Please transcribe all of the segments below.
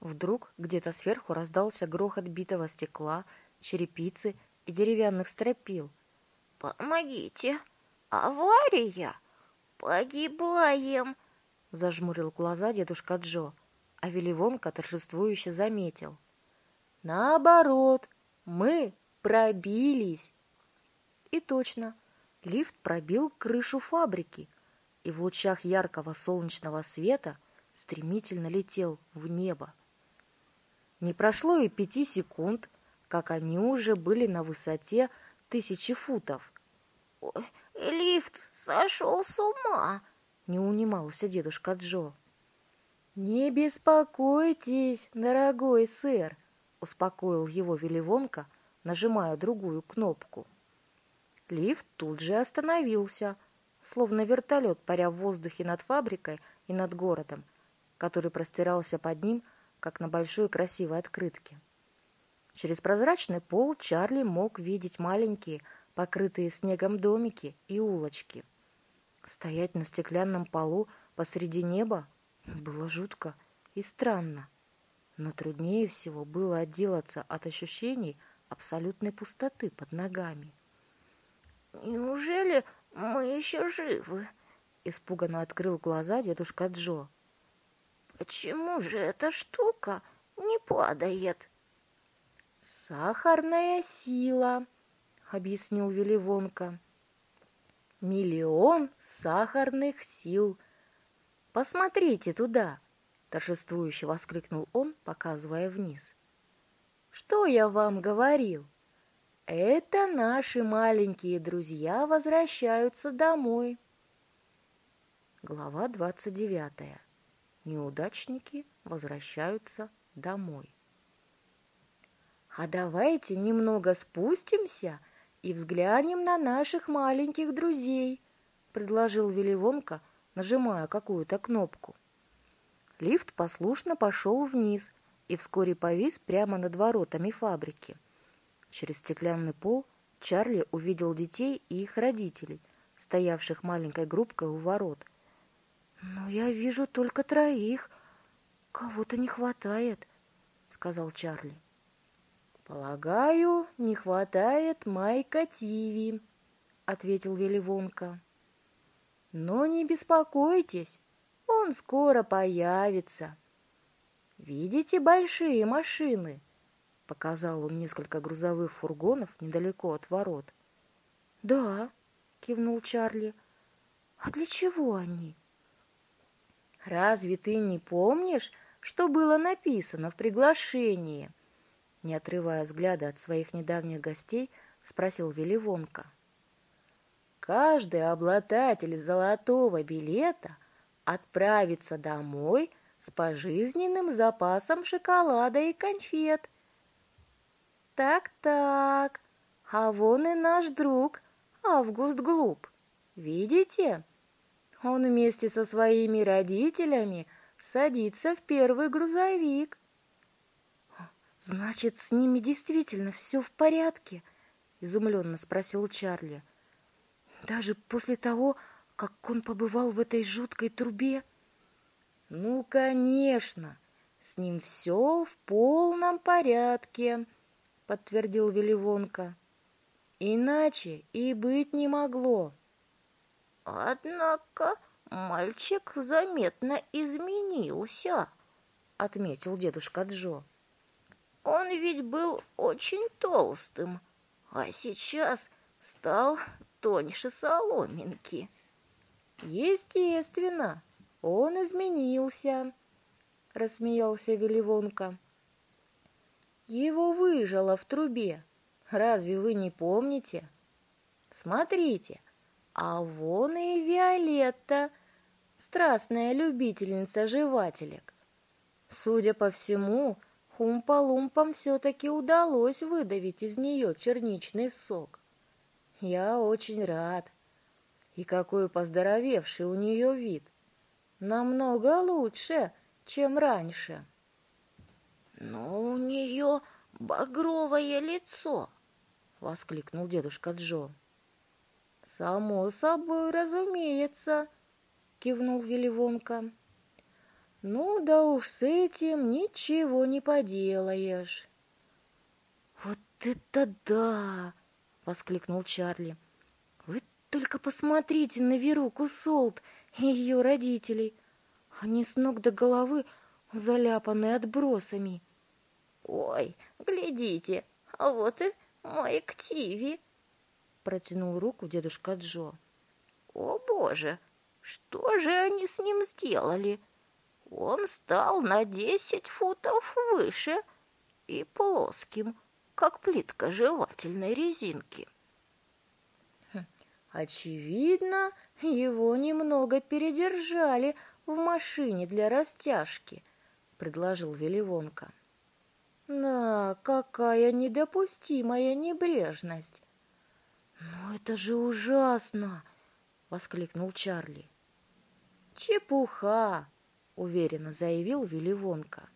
Вдруг где-то сверху раздался грохот битого стекла, черепицы и деревянных стропил. «Помогите! Авария! Погибаем!» Зажмурил глаза дедушка Джо, а Виливонка торжествующе заметил. «Наоборот, мы пробились!» И точно, лифт пробил крышу фабрики и в лучах яркого солнечного света стремительно летел в небо. Не прошло и пяти секунд, как они уже были на высоте тысячи футов. «Ой, лифт сошел с ума!» — не унимался дедушка Джо. «Не беспокойтесь, дорогой сэр!» — успокоил его Виливонка, нажимая другую кнопку. Лифт тут же остановился, словно вертолет, паря в воздухе над фабрикой и над городом, который простирался под ним, как на большой красивой открытке. Через прозрачный пол Чарли мог видеть маленькие, покрытые снегом домики и улочки. Стоять на стеклянном полу посреди неба было жутко и странно, но труднее всего было отделаться от ощущений абсолютной пустоты под ногами. «Неужели мы еще живы?» — испуганно открыл глаза дедушка Джо. «Почему же эта штука не падает?» «Сахарная сила», — объяснил Веливонка. «Миллион сахарных сил. Посмотрите туда!» — торжествующе воскликнул он, показывая вниз. «Что я вам говорил? Это наши маленькие друзья возвращаются домой». Глава двадцать девятая. Неудачники возвращаются домой. А давайте немного спустимся и взглянем на наших маленьких друзей, предложил Веливонка, нажимая какую-то кнопку. Лифт послушно пошел вниз и вскоре повис прямо над воротами фабрики. Через стеклянный пол Чарли увидел детей и их родителей, стоявших маленькой группкой у ворот. «Но я вижу только троих. Кого-то не хватает», — сказал Чарли. «Полагаю, не хватает Майка Тиви», — ответил Веливонка. «Но не беспокойтесь, он скоро появится. Видите большие машины?» — показал он несколько грузовых фургонов недалеко от ворот. «Да», — кивнул Чарли. «А для чего они?» «Разве ты не помнишь, что было написано в приглашении?» не отрывая взгляда от своих недавних гостей, спросил Веливонка. Каждый обладатель золотого билета отправится домой с пожизненным запасом шоколада и конфет. Так-так, а вон и наш друг Август Глуп. Видите? Он вместе со своими родителями садится в первый грузовик. «Значит, с ними действительно все в порядке?» — изумленно спросил Чарли. «Даже после того, как он побывал в этой жуткой трубе?» «Ну, конечно, с ним все в полном порядке», — подтвердил Веливонка. «Иначе и быть не могло». «Однако мальчик заметно изменился», — отметил дедушка Джо. Он ведь был очень толстым, а сейчас стал тоньше соломинки. Естественно, он изменился, рассмеялся Веливонка. Его выжило в трубе. Разве вы не помните? Смотрите, а вон и Виолетта, страстная любительница жевателек. Судя по всему, Хумпа-лумпам все-таки удалось выдавить из нее черничный сок. Я очень рад. И какой поздоровевший у нее вид. Намного лучше, чем раньше. Но у нее багровое лицо, воскликнул дедушка Джо. Само собой, разумеется, кивнул Веливонка. Ну да уж с этим ничего не поделаешь. Вот это да! воскликнул Чарли. Вы только посмотрите на Веруку Солт и ее родителей. Они с ног до головы заляпаны отбросами. Ой, глядите, а вот и мой Ктиви, протянул руку дедушка Джо. О, боже, что же они с ним сделали? Он стал на десять футов выше и плоским, как плитка жевательной резинки. Хм, очевидно, его немного передержали в машине для растяжки, предложил Веливонка. Да, какая недопустимая небрежность. Но это же ужасно, воскликнул Чарли. Чепуха, уверенно заявил Веливонка.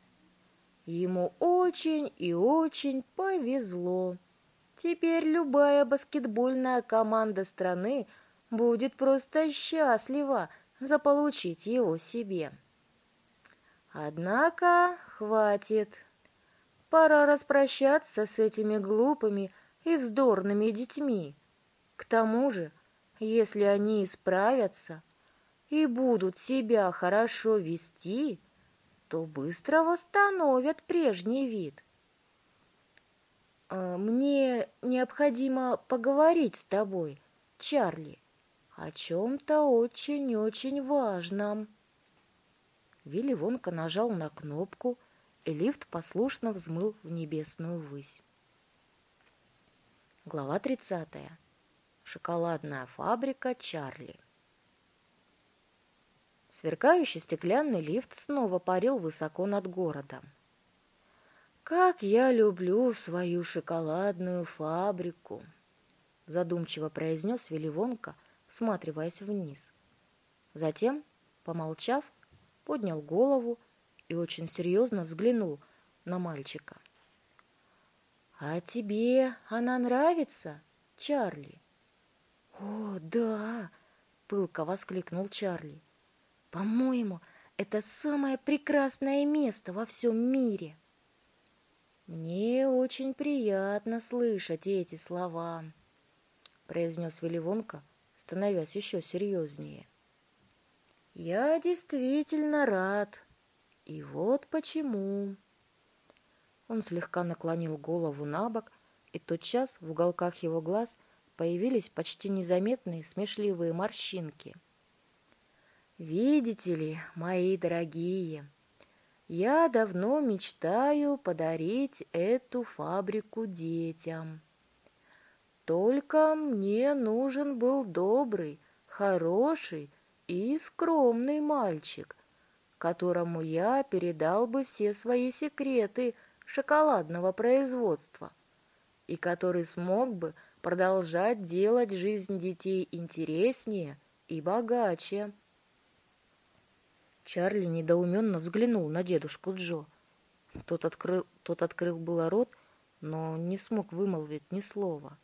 Ему очень и очень повезло. Теперь любая баскетбольная команда страны будет просто счастлива заполучить его себе. Однако хватит. Пора распрощаться с этими глупыми и вздорными детьми. К тому же, если они исправятся и будут себя хорошо вести, то быстро восстановят прежний вид. А, «Мне необходимо поговорить с тобой, Чарли, о чем-то очень-очень важном». Вилли Вонка нажал на кнопку, и лифт послушно взмыл в небесную высь. Глава тридцатая. Шоколадная фабрика Чарли. Сверкающий стеклянный лифт снова парил высоко над городом. «Как я люблю свою шоколадную фабрику!» Задумчиво произнес Веливонка, всматриваясь вниз. Затем, помолчав, поднял голову и очень серьезно взглянул на мальчика. «А тебе она нравится, Чарли?» «О, да!» — пылко воскликнул Чарли. По-моему, это самое прекрасное место во всем мире. Мне очень приятно слышать эти слова, произнес Веливонка, становясь еще серьезнее. Я действительно рад. И вот почему. Он слегка наклонил голову на бок, и тотчас в уголках его глаз появились почти незаметные смешливые морщинки — Видите ли, мои дорогие, я давно мечтаю подарить эту фабрику детям. Только мне нужен был добрый, хороший и скромный мальчик, которому я передал бы все свои секреты шоколадного производства и который смог бы продолжать делать жизнь детей интереснее и богаче. Чарли недоуменно взглянул на дедушку Джо. Тот открыл, тот открыл было рот, но не смог вымолвить ни слова.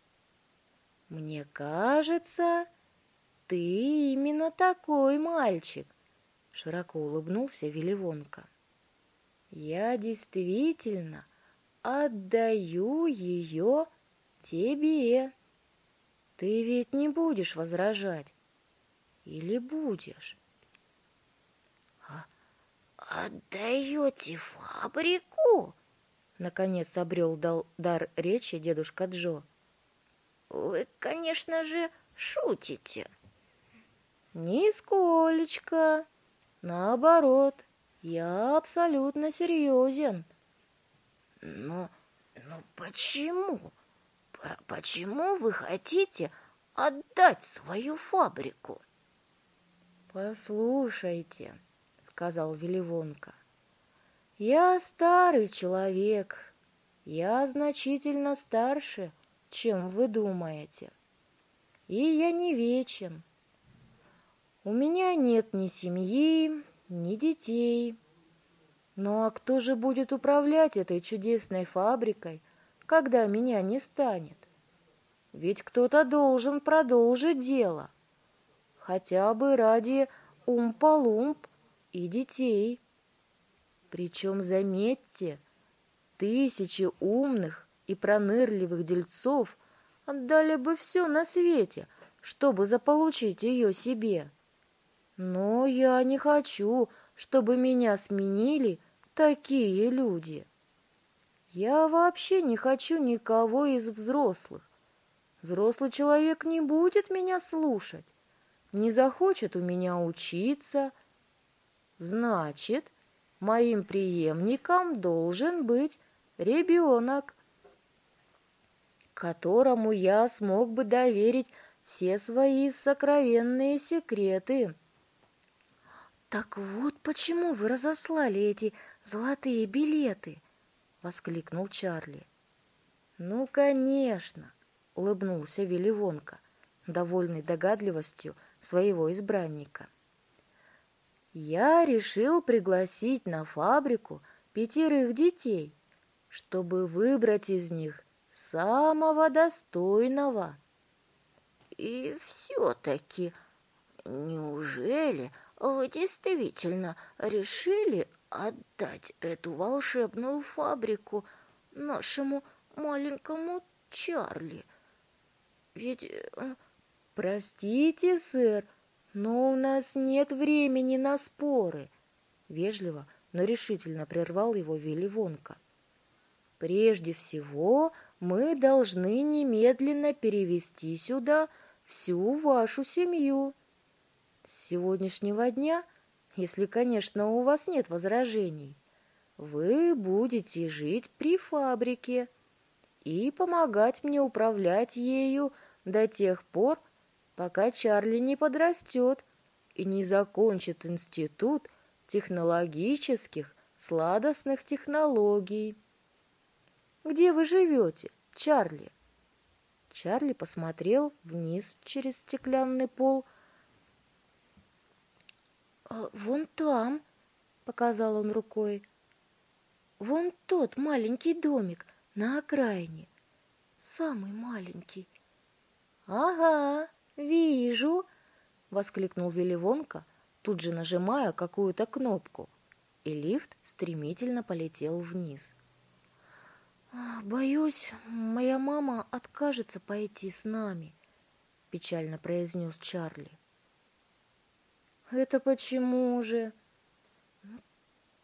«Мне кажется, ты именно такой мальчик», — широко улыбнулся Веливонка. «Я действительно отдаю ее тебе. Ты ведь не будешь возражать? Или будешь?» «Отдаете фабрику?» Наконец обрел дар речи дедушка Джо. «Вы, конечно же, шутите». «Нисколечко. Наоборот, я абсолютно серьезен». «Но, но почему? Почему вы хотите отдать свою фабрику?» «Послушайте», сказал Веливонка. Я старый человек. Я значительно старше, чем вы думаете. И я не вечен. У меня нет ни семьи, ни детей. Ну а кто же будет управлять этой чудесной фабрикой, когда меня не станет? Ведь кто-то должен продолжить дело, хотя бы ради умпа-лумп и детей. Причем, заметьте, тысячи умных и пронырливых дельцов отдали бы все на свете, чтобы заполучить ее себе. Но я не хочу, чтобы меня сменили такие люди. Я вообще не хочу никого из взрослых. Взрослый человек не будет меня слушать, не захочет у меня учиться. Значит, моим преемником должен быть ребенок, которому я смог бы доверить все свои сокровенные секреты. «Так вот почему вы разослали эти золотые билеты!» — воскликнул Чарли. «Ну, конечно!» — улыбнулся Вилливонка, довольный догадливостью своего избранника. «Я решил пригласить на фабрику пятерых детей, чтобы выбрать из них самого достойного». «И все-таки, неужели вы действительно решили отдать эту волшебную фабрику нашему маленькому Чарли. Ведь... Э, простите, сэр, но у нас нет времени на споры. Вежливо, но решительно прервал его Вилли Вонка. Прежде всего, мы должны немедленно перевести сюда всю вашу семью. С сегодняшнего дня — если, конечно, у вас нет возражений, вы будете жить при фабрике и помогать мне управлять ею до тех пор, пока Чарли не подрастет и не закончит институт технологических сладостных технологий. Где вы живете, Чарли? Чарли посмотрел вниз через стеклянный пол – «А, «Вон там», — показал он рукой. «Вон тот маленький домик на окраине. Самый маленький». «Ага, вижу», — воскликнул Вилливонка, тут же нажимая какую-то кнопку, и лифт стремительно полетел вниз. «А, «Боюсь, моя мама откажется пойти с нами», — печально произнес Чарли. Это почему же?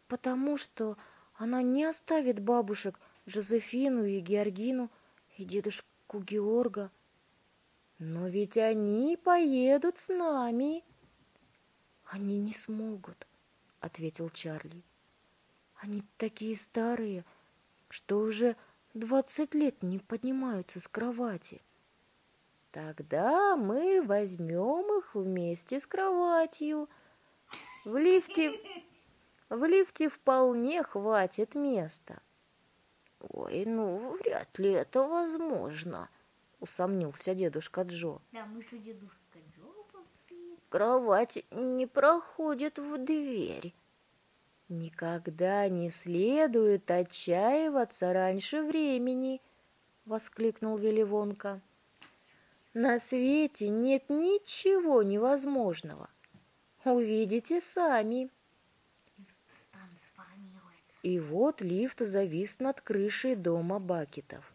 Потому что она не оставит бабушек Жозефину и Георгину и дедушку Георга. Но ведь они поедут с нами. Они не смогут, ответил Чарли. Они такие старые, что уже двадцать лет не поднимаются с кровати. Тогда мы возьмем их вместе с кроватью. В лифте, в лифте вполне хватит места. Ой, ну, вряд ли это возможно, усомнился дедушка Джо. Да, мы же дедушка Джо Кровать не проходит в дверь. Никогда не следует отчаиваться раньше времени, воскликнул Веливонка. На свете нет ничего невозможного. Увидите сами. И вот лифт завис над крышей дома Бакетов.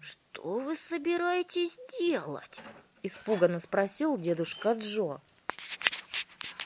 «Что вы собираетесь делать?» — испуганно спросил дедушка Джо.